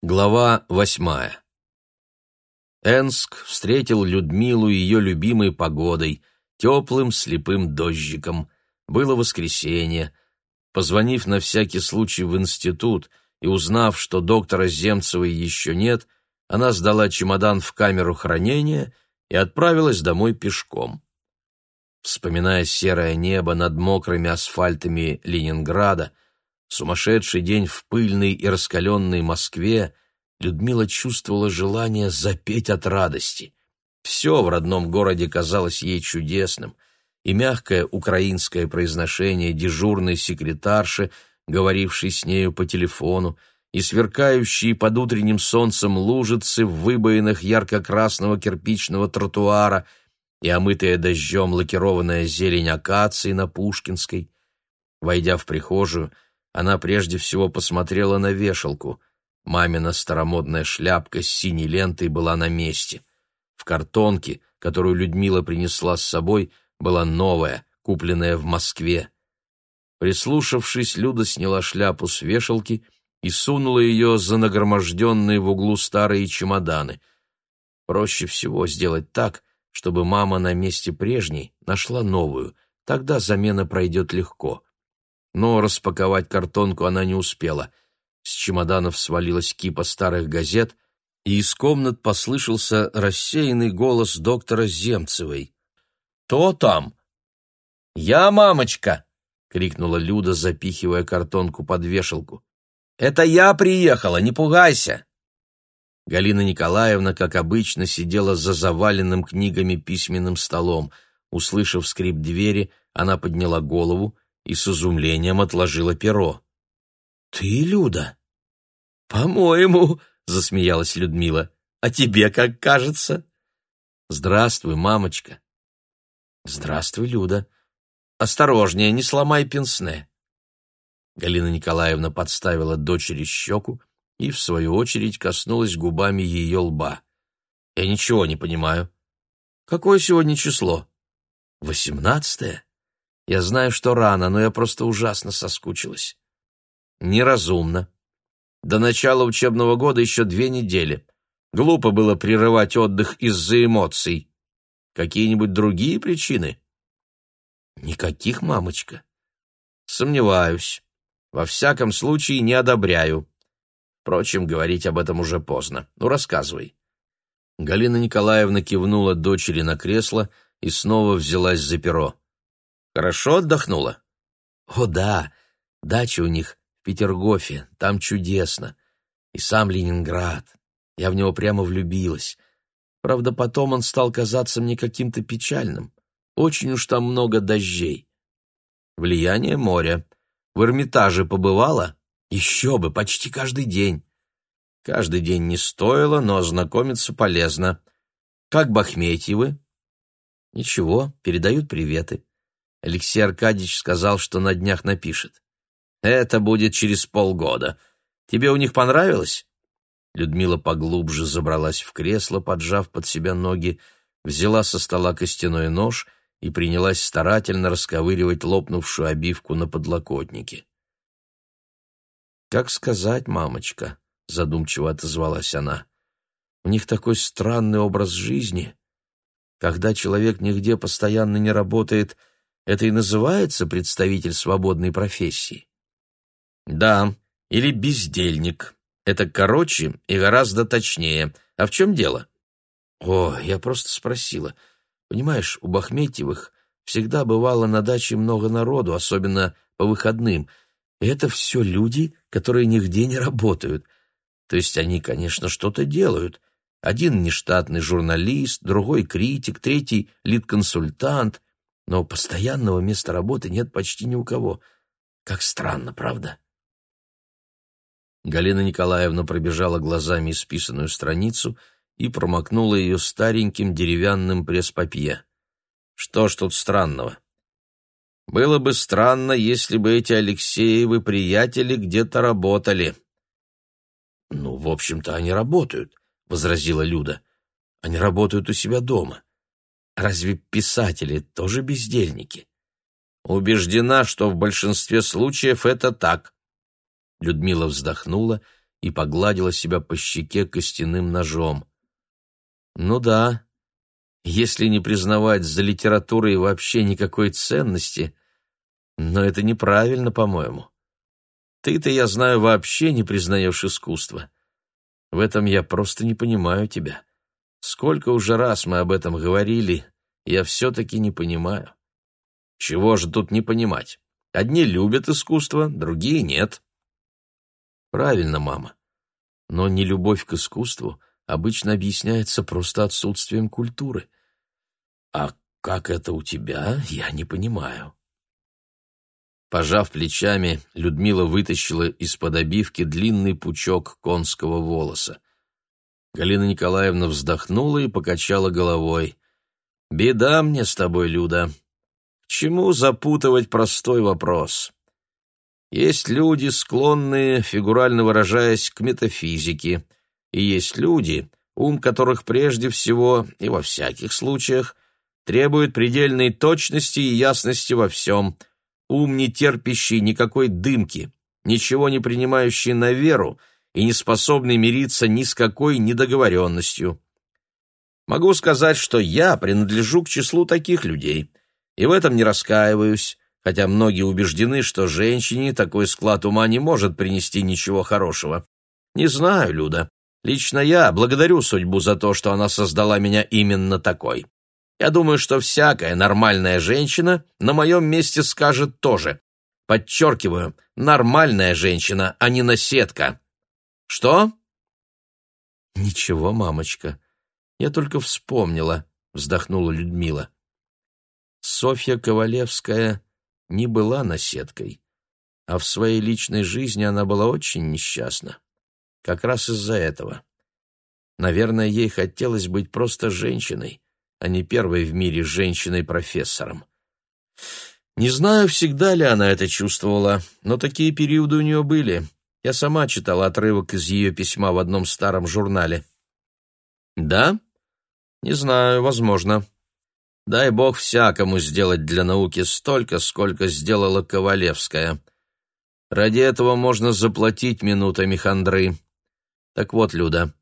Глава восьмая. Энск встретил Людмилу ее любимой погодой, теплым слепым дождиком. Было воскресенье. Позвонив на всякий случай в институт и узнав, что доктора Земцевой еще нет, она сдала чемодан в камеру хранения и отправилась домой пешком. Вспоминая серое небо над мокрыми асфальтами Ленинграда, сумасшедший день в пыльной и раскаленной Москве, Людмила чувствовала желание запеть от радости. Все в родном городе казалось ей чудесным, и мягкое украинское произношение дежурной секретарши, говорившей с нею по телефону, и сверкающие под утренним солнцем лужицы в выбоинах ярко-красного кирпичного тротуара и омытая дождем лакированная зелень акации на Пушкинской. Войдя в прихожую, она прежде всего посмотрела на вешалку. Мамина старомодная шляпка с синей лентой была на месте. В картонке, которую Людмила принесла с собой, была новая, купленная в Москве. Прислушавшись, Люда сняла шляпу с вешалки и сунула ее за нагроможденные в углу старые чемоданы. Проще всего сделать так, чтобы мама на месте прежней нашла новую, тогда замена пройдет легко но распаковать картонку она не успела. С чемоданов свалилась кипа старых газет, и из комнат послышался рассеянный голос доктора Земцевой. «Кто там?» «Я мамочка!» — крикнула Люда, запихивая картонку под вешалку. «Это я приехала, не пугайся!» Галина Николаевна, как обычно, сидела за заваленным книгами письменным столом. Услышав скрип двери, она подняла голову — и с изумлением отложила перо. «Ты, Люда?» «По-моему», — засмеялась Людмила, — «а тебе как кажется?» «Здравствуй, мамочка». «Здравствуй, Люда. Осторожнее, не сломай пенсне». Галина Николаевна подставила дочери щеку и, в свою очередь, коснулась губами ее лба. «Я ничего не понимаю. Какое сегодня число?» «Восемнадцатое?» Я знаю, что рано, но я просто ужасно соскучилась. Неразумно. До начала учебного года еще две недели. Глупо было прерывать отдых из-за эмоций. Какие-нибудь другие причины? Никаких, мамочка. Сомневаюсь. Во всяком случае, не одобряю. Впрочем, говорить об этом уже поздно. Ну, рассказывай. Галина Николаевна кивнула дочери на кресло и снова взялась за перо. Хорошо отдохнула? О да, дача у них в Петергофе, там чудесно. И сам Ленинград. Я в него прямо влюбилась. Правда, потом он стал казаться мне каким-то печальным. Очень уж там много дождей. Влияние моря. В Эрмитаже побывала? Еще бы, почти каждый день. Каждый день не стоило, но ознакомиться полезно. Как Бахметьевы? Ничего, передают приветы. Алексей Аркадьевич сказал, что на днях напишет. Это будет через полгода. Тебе у них понравилось? Людмила поглубже забралась в кресло, поджав под себя ноги, взяла со стола костяной нож и принялась старательно расковыривать лопнувшую обивку на подлокотнике. «Как сказать, мамочка?» — задумчиво отозвалась она. «У них такой странный образ жизни. Когда человек нигде постоянно не работает, — это и называется представитель свободной профессии. Да, или бездельник. Это короче и гораздо точнее. А в чем дело? О, я просто спросила. Понимаешь, у Бахметьевых всегда бывало на даче много народу, особенно по выходным. И это все люди, которые нигде не работают. То есть они, конечно, что-то делают. Один нештатный журналист, другой критик, третий лид-консультант — но постоянного места работы нет почти ни у кого. Как странно, правда? Галина Николаевна пробежала глазами исписанную страницу и промокнула ее стареньким деревянным пресс-папье. Что ж тут странного? Было бы странно, если бы эти Алексеевы приятели где-то работали. Ну, в общем-то, они работают, возразила Люда. Они работают у себя дома. Разве писатели тоже бездельники? Убеждена, что в большинстве случаев это так. Людмила вздохнула и погладила себя по щеке костяным ножом. Ну да, если не признавать за литературой вообще никакой ценности, но это неправильно, по-моему. Ты-то, я знаю, вообще не признаешь искусство. В этом я просто не понимаю тебя. Сколько уже раз мы об этом говорили, я все-таки не понимаю. Чего же тут не понимать? Одни любят искусство, другие нет. Правильно, мама. Но не любовь к искусству обычно объясняется просто отсутствием культуры. А как это у тебя, я не понимаю. Пожав плечами, Людмила вытащила из-под обивки длинный пучок конского волоса. Галина Николаевна вздохнула и покачала головой. «Беда мне с тобой, Люда. К чему запутывать простой вопрос? Есть люди, склонные, фигурально выражаясь, к метафизике, и есть люди, ум которых прежде всего и во всяких случаях требует предельной точности и ясности во всем, ум, не терпящий никакой дымки, ничего не принимающий на веру, и не способный мириться ни с какой недоговоренностью. Могу сказать, что я принадлежу к числу таких людей, и в этом не раскаиваюсь, хотя многие убеждены, что женщине такой склад ума не может принести ничего хорошего. Не знаю, Люда. Лично я благодарю судьбу за то, что она создала меня именно такой. Я думаю, что всякая нормальная женщина на моем месте скажет тоже. Подчеркиваю, нормальная женщина, а не наседка. Что? Ничего, мамочка. Я только вспомнила, вздохнула Людмила. Софья Ковалевская не была наседкой, а в своей личной жизни она была очень несчастна. Как раз из-за этого. Наверное, ей хотелось быть просто женщиной, а не первой в мире женщиной-профессором. Не знаю, всегда ли она это чувствовала, но такие периоды у нее были — я сама читала отрывок из ее письма в одном старом журнале. Да? Не знаю, возможно. Дай бог всякому сделать для науки столько, сколько сделала Ковалевская. Ради этого можно заплатить минутами хандры. Так вот, Люда,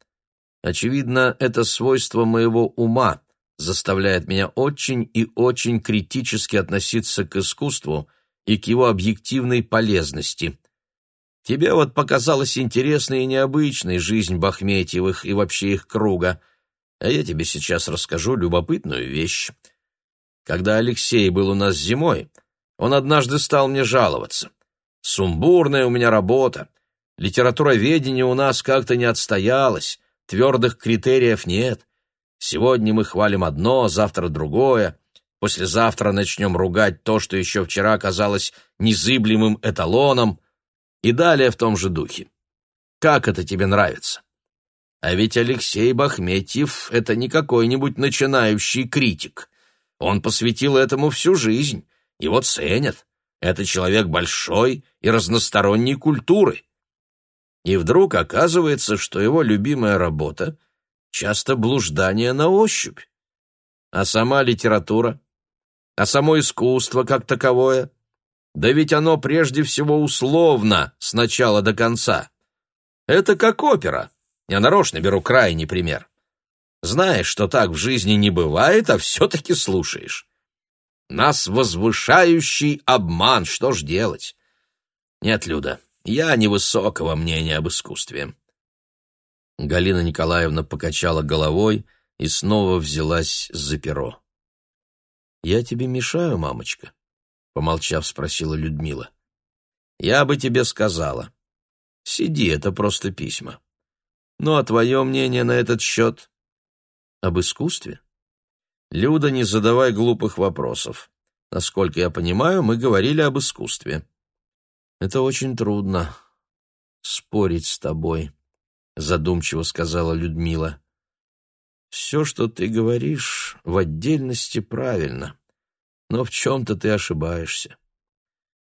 очевидно, это свойство моего ума заставляет меня очень и очень критически относиться к искусству и к его объективной полезности. Тебе вот показалась интересной и необычной жизнь Бахметьевых и вообще их круга. А я тебе сейчас расскажу любопытную вещь. Когда Алексей был у нас зимой, он однажды стал мне жаловаться. Сумбурная у меня работа. Литературоведение у нас как-то не отстоялось, твердых критериев нет. Сегодня мы хвалим одно, завтра другое. Послезавтра начнем ругать то, что еще вчера казалось незыблемым эталоном — и далее в том же духе. Как это тебе нравится? А ведь Алексей Бахметьев — это не какой-нибудь начинающий критик. Он посвятил этому всю жизнь, его ценят. Это человек большой и разносторонней культуры. И вдруг оказывается, что его любимая работа — часто блуждание на ощупь. А сама литература, а само искусство как таковое — да ведь оно прежде всего условно, с начала до конца. Это как опера. Я нарочно беру крайний пример. Знаешь, что так в жизни не бывает, а все-таки слушаешь. Нас возвышающий обман, что ж делать? Нет, Люда, я невысокого мнения об искусстве. Галина Николаевна покачала головой и снова взялась за перо. «Я тебе мешаю, мамочка?» Помолчав, спросила Людмила. «Я бы тебе сказала. Сиди, это просто письма. Ну, а твое мнение на этот счет?» «Об искусстве?» «Люда, не задавай глупых вопросов. Насколько я понимаю, мы говорили об искусстве». «Это очень трудно спорить с тобой», — задумчиво сказала Людмила. «Все, что ты говоришь, в отдельности правильно» но в чем-то ты ошибаешься.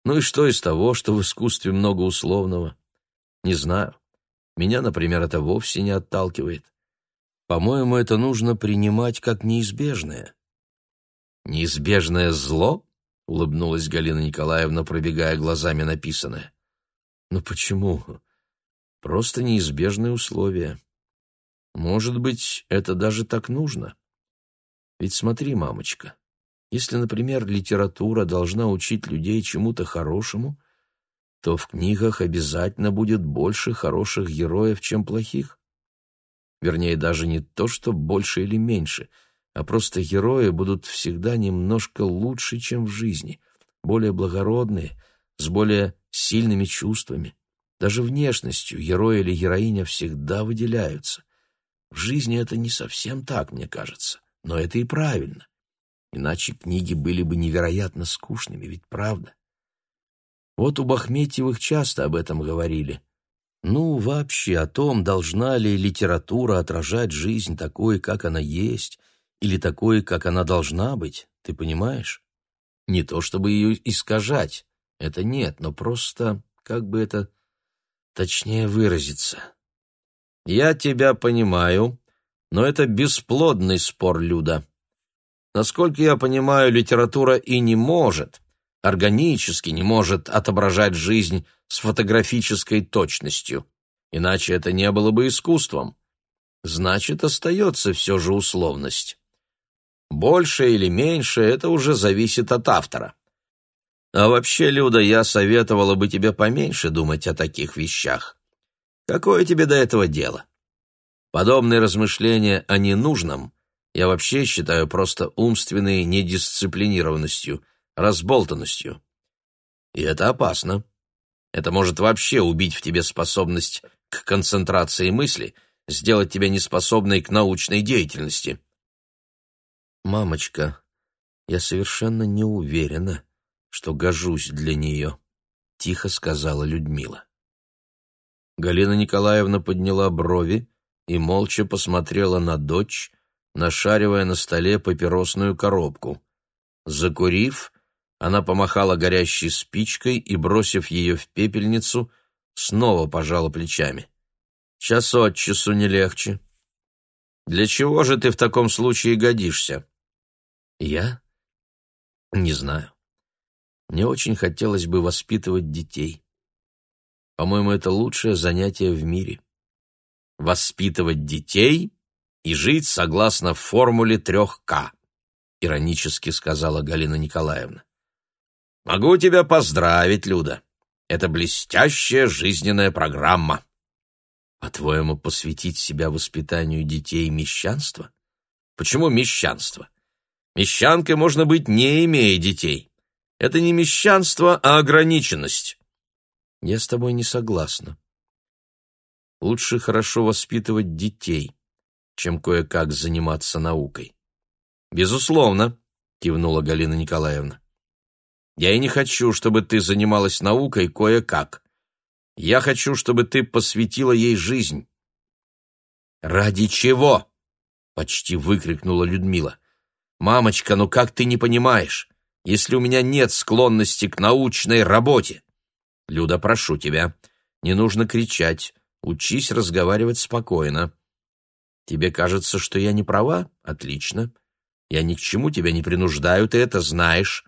Ну и что из того, что в искусстве много условного? Не знаю. Меня, например, это вовсе не отталкивает. По-моему, это нужно принимать как неизбежное. Неизбежное зло? улыбнулась Галина Николаевна, пробегая глазами написанное. Ну почему? Просто неизбежные условия. Может быть, это даже так нужно. Ведь смотри, мамочка, если, например, литература должна учить людей чему-то хорошему, то в книгах обязательно будет больше хороших героев, чем плохих. Вернее, даже не то, что больше или меньше, а просто герои будут всегда немножко лучше, чем в жизни, более благородные, с более сильными чувствами. Даже внешностью герой или героиня всегда выделяются. В жизни это не совсем так, мне кажется, но это и правильно. Иначе книги были бы невероятно скучными, ведь правда? Вот у Бахметьевых часто об этом говорили. Ну, вообще, о том, должна ли литература отражать жизнь такой, как она есть, или такой, как она должна быть, ты понимаешь? Не то чтобы ее искажать, это нет, но просто, как бы это точнее выразиться. Я тебя понимаю, но это бесплодный спор, Люда. Насколько я понимаю, литература и не может, органически не может отображать жизнь с фотографической точностью. Иначе это не было бы искусством. Значит, остается все же условность. Больше или меньше это уже зависит от автора. А вообще, Люда, я советовала бы тебе поменьше думать о таких вещах. Какое тебе до этого дело? Подобные размышления о ненужном я вообще считаю просто умственной недисциплинированностью, разболтанностью. И это опасно. Это может вообще убить в тебе способность к концентрации мысли, сделать тебя неспособной к научной деятельности. Мамочка, я совершенно не уверена, что гожусь для нее, — тихо сказала Людмила. Галина Николаевна подняла брови и молча посмотрела на дочь, нашаривая на столе папиросную коробку. Закурив, она помахала горящей спичкой и, бросив ее в пепельницу, снова пожала плечами. «Час от часу не легче». «Для чего же ты в таком случае годишься?» «Я? Не знаю. Мне очень хотелось бы воспитывать детей. По-моему, это лучшее занятие в мире». «Воспитывать детей?» и жить согласно формуле трех К», — иронически сказала Галина Николаевна. «Могу тебя поздравить, Люда. Это блестящая жизненная программа». «По-твоему, посвятить себя воспитанию детей мещанства? Почему мещанство? Мещанкой можно быть, не имея детей. Это не мещанство, а ограниченность». «Я с тобой не согласна. Лучше хорошо воспитывать детей, чем кое-как заниматься наукой. «Безусловно», — кивнула Галина Николаевна. «Я и не хочу, чтобы ты занималась наукой кое-как. Я хочу, чтобы ты посвятила ей жизнь». «Ради чего?» — почти выкрикнула Людмила. «Мамочка, ну как ты не понимаешь, если у меня нет склонности к научной работе?» «Люда, прошу тебя, не нужно кричать, учись разговаривать спокойно». Тебе кажется, что я не права? Отлично. Я ни к чему тебя не принуждаю, ты это знаешь.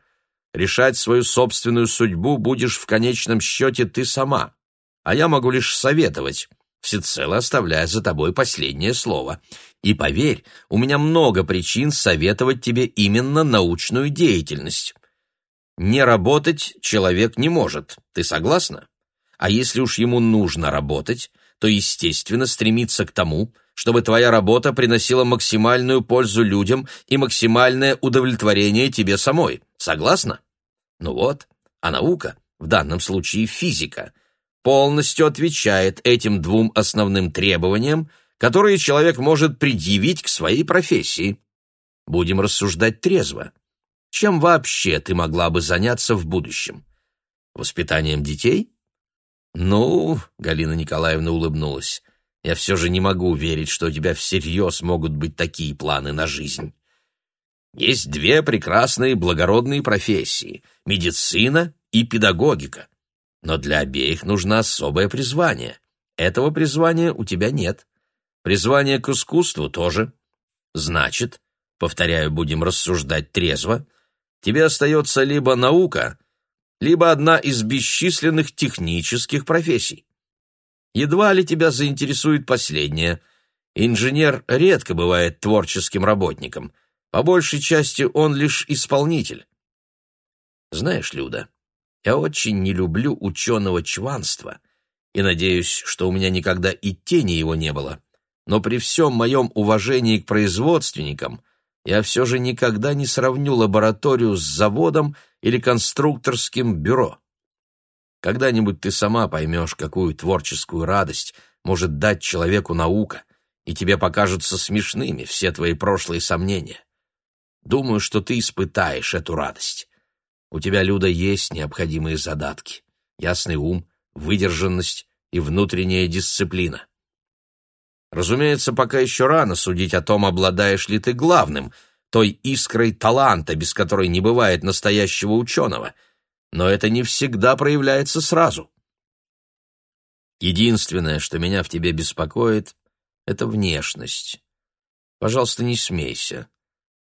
Решать свою собственную судьбу будешь в конечном счете ты сама. А я могу лишь советовать, всецело оставляя за тобой последнее слово. И поверь, у меня много причин советовать тебе именно научную деятельность. Не работать человек не может, ты согласна? А если уж ему нужно работать, то, естественно, стремится к тому – чтобы твоя работа приносила максимальную пользу людям и максимальное удовлетворение тебе самой. Согласна? Ну вот, а наука, в данном случае физика, полностью отвечает этим двум основным требованиям, которые человек может предъявить к своей профессии. Будем рассуждать трезво. Чем вообще ты могла бы заняться в будущем? Воспитанием детей? Ну, Галина Николаевна улыбнулась. Я все же не могу верить, что у тебя всерьез могут быть такие планы на жизнь. Есть две прекрасные благородные профессии — медицина и педагогика. Но для обеих нужно особое призвание. Этого призвания у тебя нет. Призвание к искусству тоже. Значит, повторяю, будем рассуждать трезво, тебе остается либо наука, либо одна из бесчисленных технических профессий. Едва ли тебя заинтересует последнее. Инженер редко бывает творческим работником. По большей части он лишь исполнитель. Знаешь, Люда, я очень не люблю ученого чванства и надеюсь, что у меня никогда и тени его не было. Но при всем моем уважении к производственникам я все же никогда не сравню лабораторию с заводом или конструкторским бюро. Когда-нибудь ты сама поймешь, какую творческую радость может дать человеку наука, и тебе покажутся смешными все твои прошлые сомнения. Думаю, что ты испытаешь эту радость. У тебя, Люда, есть необходимые задатки. Ясный ум, выдержанность и внутренняя дисциплина. Разумеется, пока еще рано судить о том, обладаешь ли ты главным, той искрой таланта, без которой не бывает настоящего ученого — но это не всегда проявляется сразу. Единственное, что меня в тебе беспокоит, это внешность. Пожалуйста, не смейся.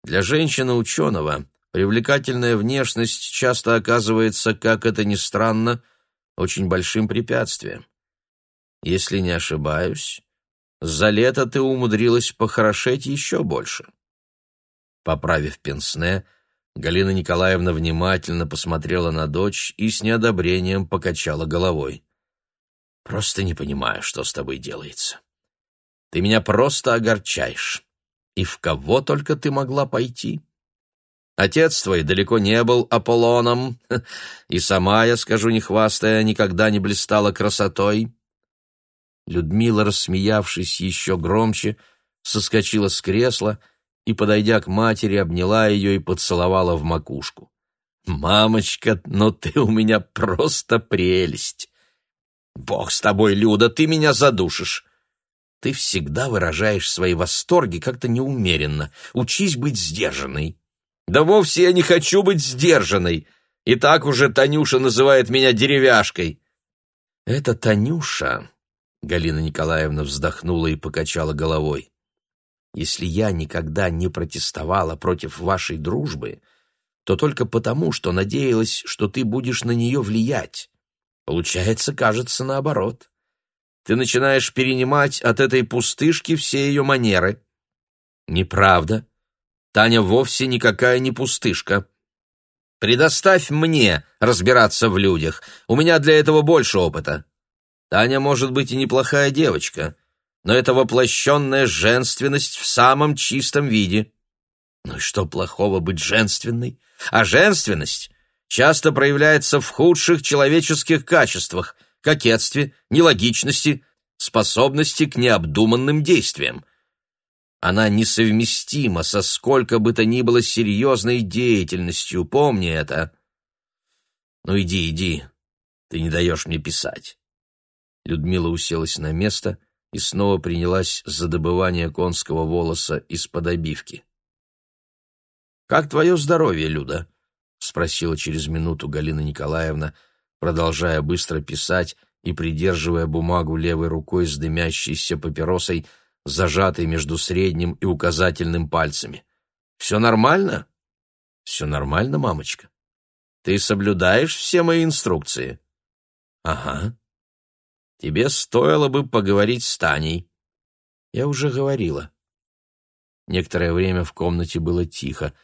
Для женщины-ученого привлекательная внешность часто оказывается, как это ни странно, очень большим препятствием. Если не ошибаюсь, за лето ты умудрилась похорошеть еще больше. Поправив пенсне, Галина Николаевна внимательно посмотрела на дочь и с неодобрением покачала головой. «Просто не понимаю, что с тобой делается. Ты меня просто огорчаешь. И в кого только ты могла пойти? Отец твой далеко не был Аполлоном, и сама, я скажу не хвастая, никогда не блистала красотой». Людмила, рассмеявшись еще громче, соскочила с кресла и, подойдя к матери, обняла ее и поцеловала в макушку. «Мамочка, но ты у меня просто прелесть!» «Бог с тобой, Люда, ты меня задушишь!» «Ты всегда выражаешь свои восторги как-то неумеренно. Учись быть сдержанной». «Да вовсе я не хочу быть сдержанной. И так уже Танюша называет меня деревяшкой». «Это Танюша...» — Галина Николаевна вздохнула и покачала головой. Если я никогда не протестовала против вашей дружбы, то только потому, что надеялась, что ты будешь на нее влиять. Получается, кажется, наоборот. Ты начинаешь перенимать от этой пустышки все ее манеры. Неправда. Таня вовсе никакая не пустышка. Предоставь мне разбираться в людях. У меня для этого больше опыта. Таня может быть и неплохая девочка, но это воплощенная женственность в самом чистом виде. Ну и что плохого быть женственной? А женственность часто проявляется в худших человеческих качествах – кокетстве, нелогичности, способности к необдуманным действиям. Она несовместима со сколько бы то ни было серьезной деятельностью, помни это. Ну иди, иди, ты не даешь мне писать. Людмила уселась на место – и снова принялась за добывание конского волоса из-под обивки. «Как твое здоровье, Люда?» — спросила через минуту Галина Николаевна, продолжая быстро писать и придерживая бумагу левой рукой с дымящейся папиросой, зажатой между средним и указательным пальцами. «Все нормально?» «Все нормально, мамочка. Ты соблюдаешь все мои инструкции?» «Ага», Тебе стоило бы поговорить с Таней. Я уже говорила. Некоторое время в комнате было тихо.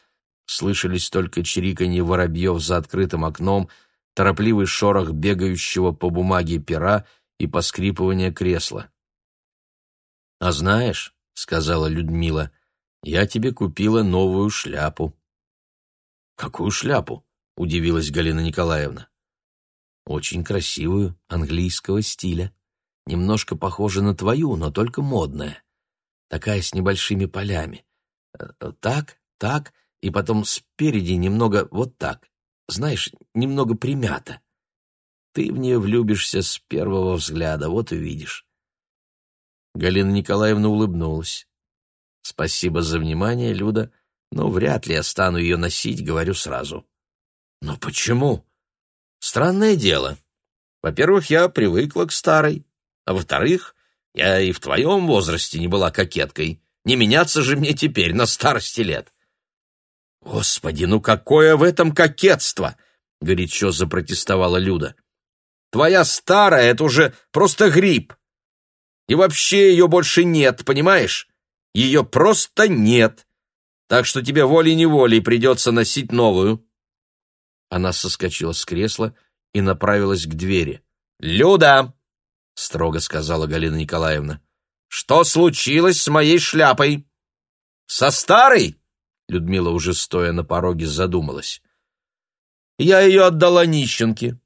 Слышались только чириканье воробьев за открытым окном, торопливый шорох бегающего по бумаге пера и поскрипывание кресла. — А знаешь, — сказала Людмила, — я тебе купила новую шляпу. — Какую шляпу? — удивилась Галина Николаевна очень красивую, английского стиля. Немножко похожа на твою, но только модная. Такая с небольшими полями. Э, так, так, и потом спереди немного вот так. Знаешь, немного примята. Ты в нее влюбишься с первого взгляда, вот увидишь. Галина Николаевна улыбнулась. «Спасибо за внимание, Люда, но вряд ли я стану ее носить, говорю сразу». «Но почему?» Странное дело. Во-первых, я привыкла к старой. А во-вторых, я и в твоем возрасте не была кокеткой. Не меняться же мне теперь на старости лет. Господи, ну какое в этом кокетство! Горячо запротестовала Люда. Твоя старая — это уже просто гриб, И вообще ее больше нет, понимаешь? Ее просто нет. Так что тебе волей-неволей придется носить новую. Она соскочила с кресла и направилась к двери. «Люда!» — строго сказала Галина Николаевна. «Что случилось с моей шляпой?» «Со старой?» — Людмила уже стоя на пороге задумалась. «Я ее отдала нищенке.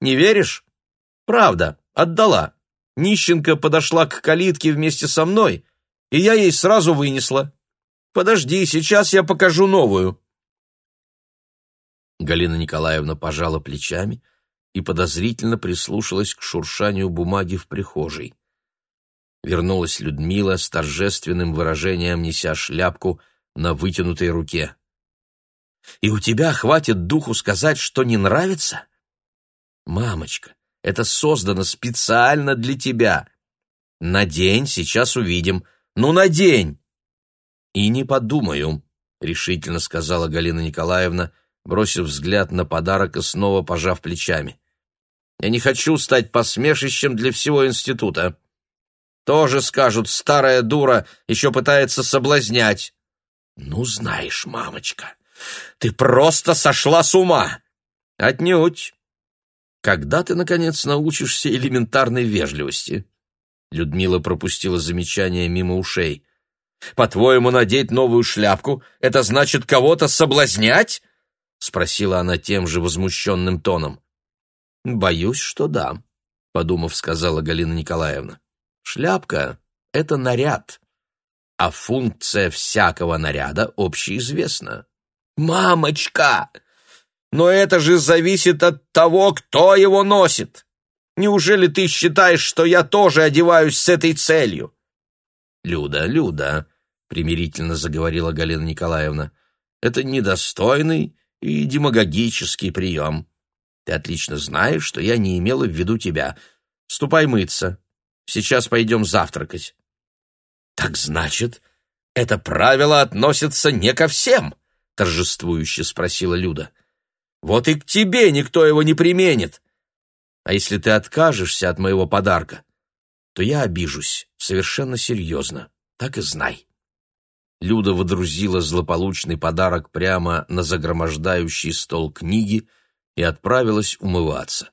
Не веришь? Правда, отдала. Нищенка подошла к калитке вместе со мной, и я ей сразу вынесла. Подожди, сейчас я покажу новую». Галина Николаевна пожала плечами и подозрительно прислушалась к шуршанию бумаги в прихожей. Вернулась Людмила с торжественным выражением, неся шляпку на вытянутой руке. «И у тебя хватит духу сказать, что не нравится?» «Мамочка, это создано специально для тебя. Надень, сейчас увидим. Ну, надень!» «И не подумаю», — решительно сказала Галина Николаевна, — бросив взгляд на подарок и снова пожав плечами. «Я не хочу стать посмешищем для всего института. Тоже скажут, старая дура еще пытается соблазнять». «Ну, знаешь, мамочка, ты просто сошла с ума!» «Отнюдь!» «Когда ты, наконец, научишься элементарной вежливости?» Людмила пропустила замечание мимо ушей. «По-твоему, надеть новую шляпку — это значит кого-то соблазнять?» спросила она тем же возмущенным тоном. Боюсь, что да, подумав, сказала Галина Николаевна. Шляпка это наряд, а функция всякого наряда общеизвестна. Мамочка, но это же зависит от того, кто его носит. Неужели ты считаешь, что я тоже одеваюсь с этой целью? Люда, Люда, примирительно заговорила Галина Николаевна. Это недостойный и демагогический прием. Ты отлично знаешь, что я не имела в виду тебя. Ступай мыться. Сейчас пойдем завтракать». «Так значит, это правило относится не ко всем?» — торжествующе спросила Люда. «Вот и к тебе никто его не применит. А если ты откажешься от моего подарка, то я обижусь совершенно серьезно, так и знай». Люда водрузила злополучный подарок прямо на загромождающий стол книги и отправилась умываться.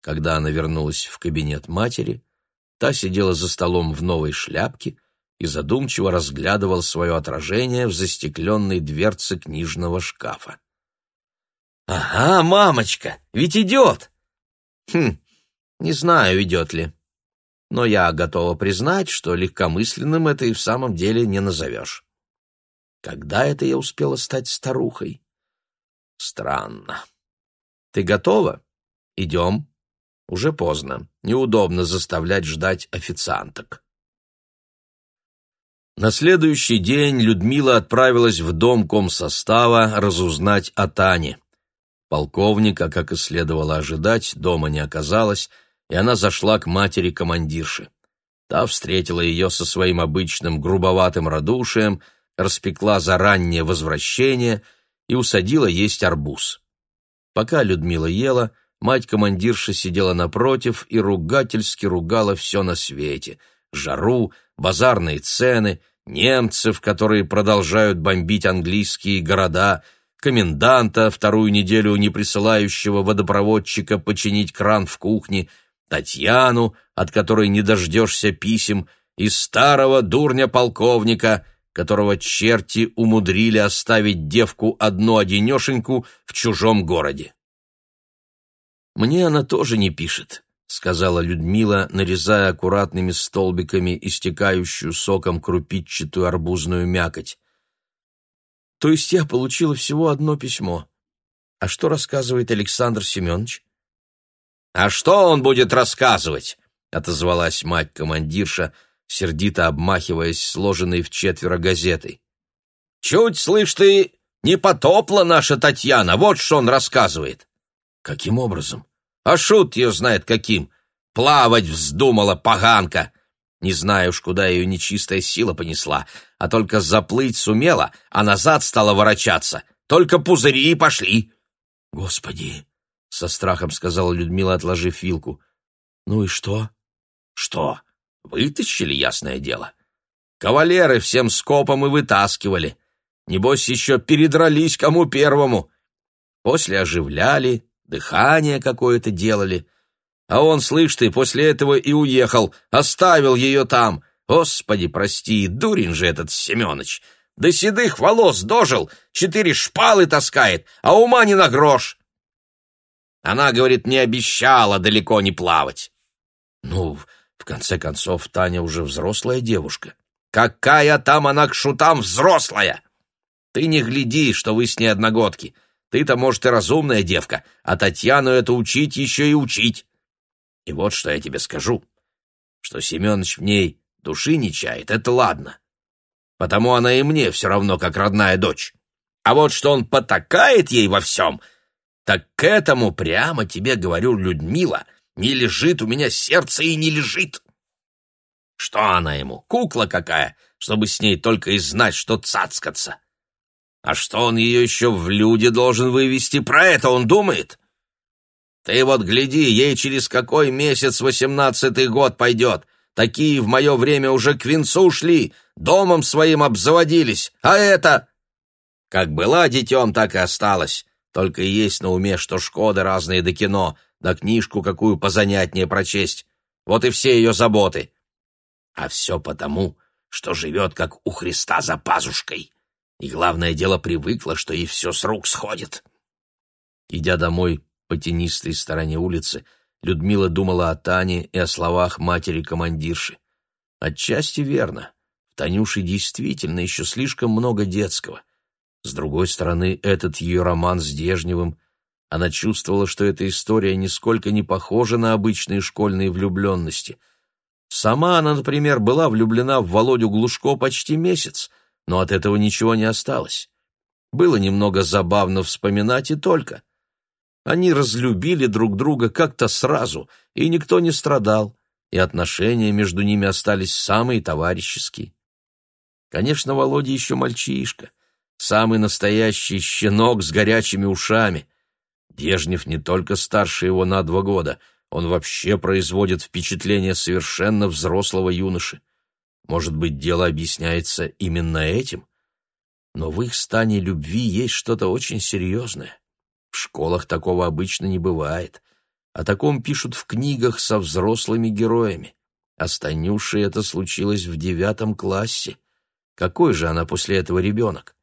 Когда она вернулась в кабинет матери, та сидела за столом в новой шляпке и задумчиво разглядывал свое отражение в застекленной дверце книжного шкафа. «Ага, мамочка, ведь идет!» «Хм, не знаю, идет ли. Но я готова признать, что легкомысленным это и в самом деле не назовешь. Когда это я успела стать старухой? Странно. Ты готова? Идем. Уже поздно. Неудобно заставлять ждать официанток. На следующий день Людмила отправилась в дом комсостава разузнать о Тане. Полковника, как и следовало ожидать, дома не оказалось, и она зашла к матери командирши. Та встретила ее со своим обычным грубоватым радушием — распекла за раннее возвращение и усадила есть арбуз. Пока Людмила ела, мать командирша сидела напротив и ругательски ругала все на свете — жару, базарные цены, немцев, которые продолжают бомбить английские города, коменданта, вторую неделю не присылающего водопроводчика починить кран в кухне, Татьяну, от которой не дождешься писем, и старого дурня-полковника — которого черти умудрили оставить девку одну-одинешеньку в чужом городе. «Мне она тоже не пишет», — сказала Людмила, нарезая аккуратными столбиками истекающую соком крупитчатую арбузную мякоть. «То есть я получила всего одно письмо. А что рассказывает Александр Семенович?» «А что он будет рассказывать?» — отозвалась мать-командирша, — сердито обмахиваясь сложенной в четверо газетой. «Чуть, слышь ты, не потопла наша Татьяна, вот что он рассказывает». «Каким образом?» «А шут ее знает каким. Плавать вздумала поганка. Не знаю уж, куда ее нечистая сила понесла, а только заплыть сумела, а назад стала ворочаться. Только пузыри и пошли». «Господи!» — со страхом сказала Людмила, отложив вилку. «Ну и что?» «Что?» Вытащили, ясное дело. Кавалеры всем скопом и вытаскивали. Небось, еще передрались кому первому. После оживляли, дыхание какое-то делали. А он, слышь ты, после этого и уехал, оставил ее там. Господи, прости, дурень же этот Семенович. До седых волос дожил, четыре шпалы таскает, а ума не на грош. Она, говорит, не обещала далеко не плавать. Ну, конце концов, Таня уже взрослая девушка. Какая там она к шутам взрослая! Ты не гляди, что вы с ней одногодки. Ты-то, может, и разумная девка, а Татьяну это учить еще и учить. И вот что я тебе скажу, что Семенович в ней души не чает, это ладно. Потому она и мне все равно, как родная дочь. А вот что он потакает ей во всем, так к этому прямо тебе говорю, Людмила — не лежит у меня сердце и не лежит. Что она ему, кукла какая, чтобы с ней только и знать, что цацкаться? А что он ее еще в люди должен вывести, про это он думает? Ты вот гляди, ей через какой месяц восемнадцатый год пойдет. Такие в мое время уже к венцу ушли, домом своим обзаводились, а это... Как была детем, так и осталась. Только и есть на уме, что шкоды разные до кино, на книжку какую позанятнее прочесть. Вот и все ее заботы. А все потому, что живет как у Христа за пазушкой. И главное дело привыкла, что ей все с рук сходит. Идя домой по тенистой стороне улицы, Людмила думала о Тане и о словах матери-командирши. Отчасти верно. В Танюше действительно еще слишком много детского. С другой стороны, этот ее роман с Дежневым — она чувствовала, что эта история нисколько не похожа на обычные школьные влюбленности. Сама она, например, была влюблена в Володю Глушко почти месяц, но от этого ничего не осталось. Было немного забавно вспоминать и только. Они разлюбили друг друга как-то сразу, и никто не страдал, и отношения между ними остались самые товарищеские. Конечно, Володя еще мальчишка, самый настоящий щенок с горячими ушами — Дежнев не только старше его на два года, он вообще производит впечатление совершенно взрослого юноши. Может быть, дело объясняется именно этим? Но в их стане любви есть что-то очень серьезное. В школах такого обычно не бывает. О таком пишут в книгах со взрослыми героями. А с Танюшей это случилось в девятом классе. Какой же она после этого ребенок?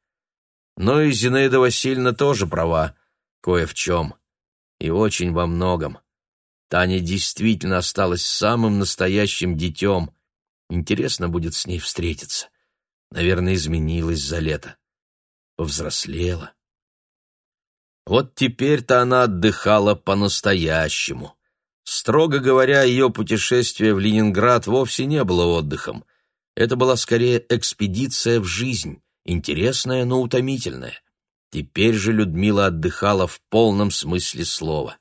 Но и Зинаида Васильевна тоже права кое в чем, и очень во многом. Таня действительно осталась самым настоящим детем. Интересно будет с ней встретиться. Наверное, изменилась за лето. Повзрослела. Вот теперь-то она отдыхала по-настоящему. Строго говоря, ее путешествие в Ленинград вовсе не было отдыхом. Это была скорее экспедиция в жизнь, интересная, но утомительная. Теперь же Людмила отдыхала в полном смысле слова.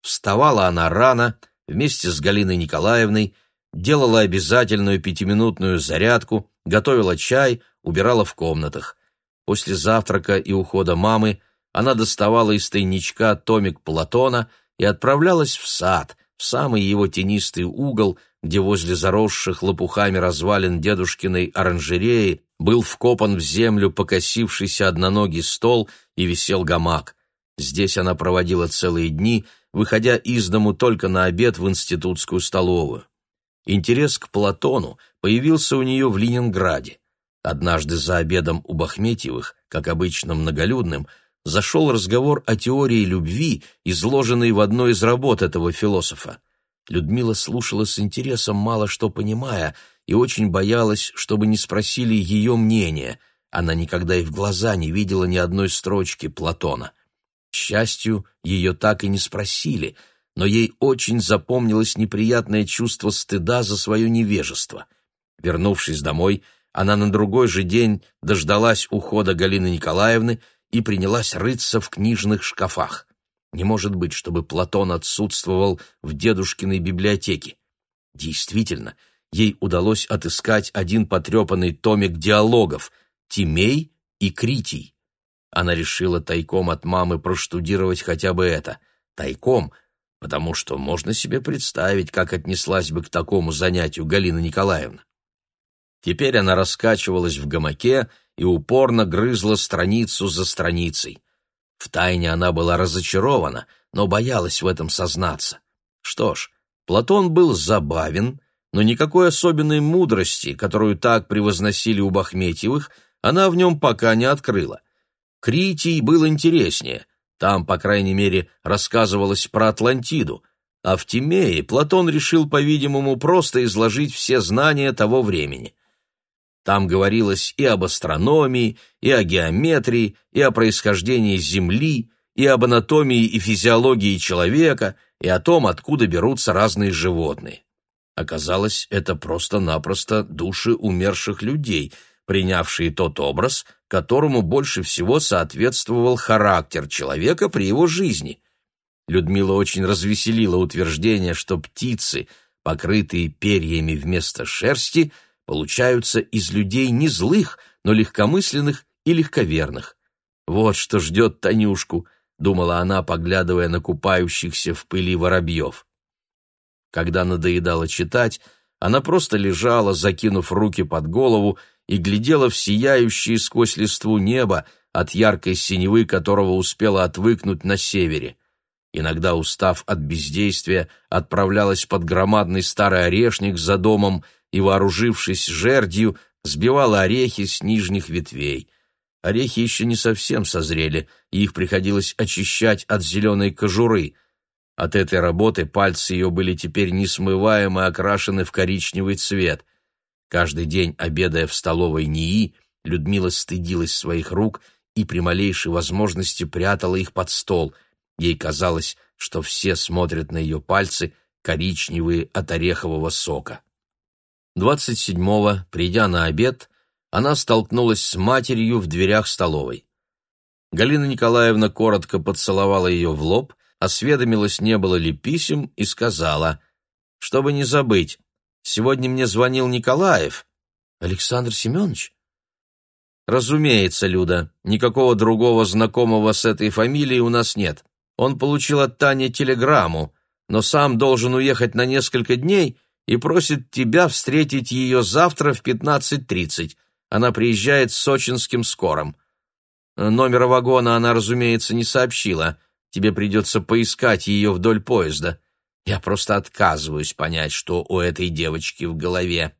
Вставала она рано, вместе с Галиной Николаевной, делала обязательную пятиминутную зарядку, готовила чай, убирала в комнатах. После завтрака и ухода мамы она доставала из тайничка томик Платона и отправлялась в сад, в самый его тенистый угол, где возле заросших лопухами развалин дедушкиной оранжереи был вкопан в землю покосившийся одноногий стол и висел гамак. Здесь она проводила целые дни, выходя из дому только на обед в институтскую столовую. Интерес к Платону появился у нее в Ленинграде. Однажды за обедом у Бахметьевых, как обычно многолюдным, зашел разговор о теории любви, изложенной в одной из работ этого философа. Людмила слушала с интересом, мало что понимая — и очень боялась, чтобы не спросили ее мнения. Она никогда и в глаза не видела ни одной строчки Платона. К счастью, ее так и не спросили, но ей очень запомнилось неприятное чувство стыда за свое невежество. Вернувшись домой, она на другой же день дождалась ухода Галины Николаевны и принялась рыться в книжных шкафах. Не может быть, чтобы Платон отсутствовал в дедушкиной библиотеке. Действительно, — ей удалось отыскать один потрепанный томик диалогов «Тимей» и «Критий». Она решила тайком от мамы проштудировать хотя бы это. Тайком, потому что можно себе представить, как отнеслась бы к такому занятию Галина Николаевна. Теперь она раскачивалась в гамаке и упорно грызла страницу за страницей. Втайне она была разочарована, но боялась в этом сознаться. Что ж, Платон был забавен, но никакой особенной мудрости, которую так превозносили у Бахметьевых, она в нем пока не открыла. Критий был интереснее, там, по крайней мере, рассказывалось про Атлантиду, а в Тимее Платон решил, по-видимому, просто изложить все знания того времени. Там говорилось и об астрономии, и о геометрии, и о происхождении Земли, и об анатомии и физиологии человека, и о том, откуда берутся разные животные. Оказалось, это просто-напросто души умерших людей, принявшие тот образ, которому больше всего соответствовал характер человека при его жизни. Людмила очень развеселила утверждение, что птицы, покрытые перьями вместо шерсти, получаются из людей не злых, но легкомысленных и легковерных. Вот что ждет Танюшку, думала она, поглядывая на купающихся в пыли воробьев. Когда надоедало читать, она просто лежала, закинув руки под голову, и глядела в сияющее сквозь листву небо, от яркой синевы которого успела отвыкнуть на севере. Иногда, устав от бездействия, отправлялась под громадный старый орешник за домом и, вооружившись жердью, сбивала орехи с нижних ветвей. Орехи еще не совсем созрели, и их приходилось очищать от зеленой кожуры. От этой работы пальцы ее были теперь несмываемо окрашены в коричневый цвет. Каждый день, обедая в столовой НИИ, Людмила стыдилась своих рук и при малейшей возможности прятала их под стол. Ей казалось, что все смотрят на ее пальцы, коричневые от орехового сока. 27-го, придя на обед, она столкнулась с матерью в дверях столовой. Галина Николаевна коротко поцеловала ее в лоб осведомилась, не было ли писем, и сказала, «Чтобы не забыть, сегодня мне звонил Николаев». «Александр Семенович?» «Разумеется, Люда, никакого другого знакомого с этой фамилией у нас нет. Он получил от Тани телеграмму, но сам должен уехать на несколько дней и просит тебя встретить ее завтра в 15.30. Она приезжает с сочинским скором. Номера вагона она, разумеется, не сообщила». Тебе придется поискать ее вдоль поезда. Я просто отказываюсь понять, что у этой девочки в голове».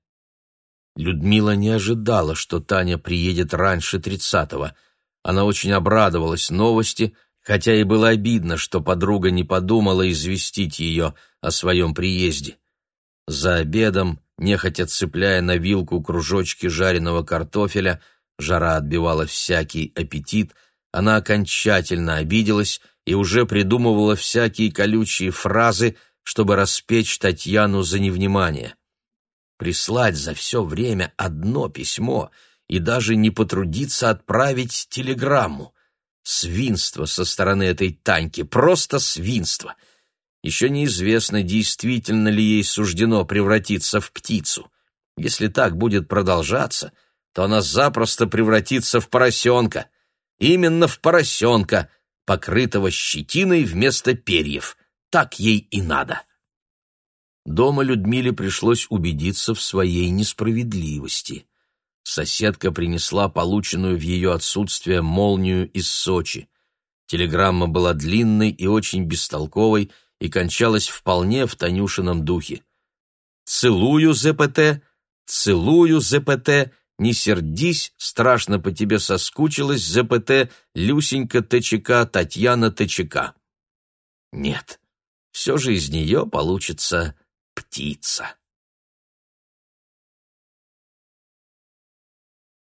Людмила не ожидала, что Таня приедет раньше тридцатого. Она очень обрадовалась новости, хотя и было обидно, что подруга не подумала известить ее о своем приезде. За обедом, нехотя цепляя на вилку кружочки жареного картофеля, жара отбивала всякий аппетит, она окончательно обиделась и уже придумывала всякие колючие фразы, чтобы распечь Татьяну за невнимание. Прислать за все время одно письмо и даже не потрудиться отправить телеграмму. Свинство со стороны этой Таньки, просто свинство. Еще неизвестно, действительно ли ей суждено превратиться в птицу. Если так будет продолжаться, то она запросто превратится в поросенка. Именно в поросенка — покрытого щетиной вместо перьев. Так ей и надо. Дома Людмиле пришлось убедиться в своей несправедливости. Соседка принесла полученную в ее отсутствие молнию из Сочи. Телеграмма была длинной и очень бестолковой и кончалась вполне в Танюшином духе. «Целую, ЗПТ! Целую, ЗПТ! Не сердись, страшно по тебе соскучилась, ЗПТ, Люсенька ТЧК, Татьяна ТЧК. Нет, все же из нее получится птица.